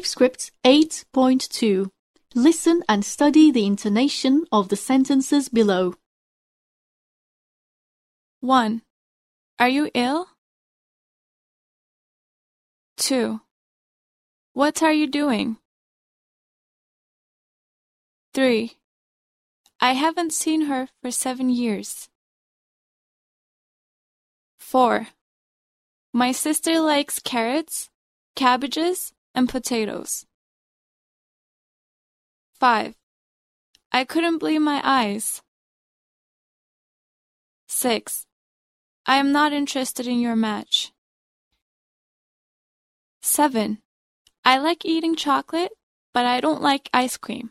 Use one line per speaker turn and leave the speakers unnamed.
Script 8.2. Listen and study the intonation of the sentences below.
1. Are you ill? 2. What are you doing? 3. I haven't seen her for seven years. 4. My sister likes carrots, cabbages, and potatoes. 5. I couldn't believe my eyes. 6. I am not interested in your match. 7. I like eating chocolate, but I don't like ice cream.